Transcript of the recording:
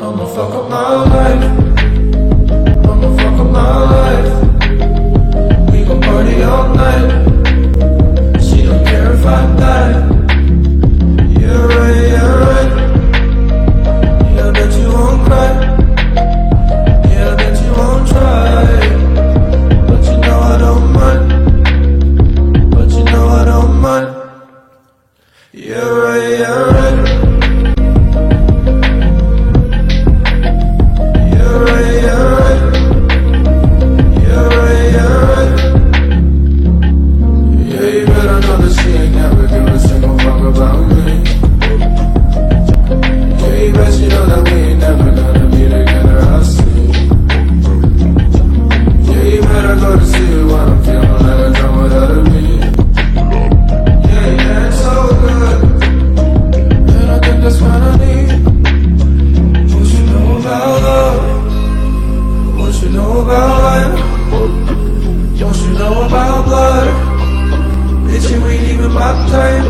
fuck up my life. I'ma fuck up my life. time.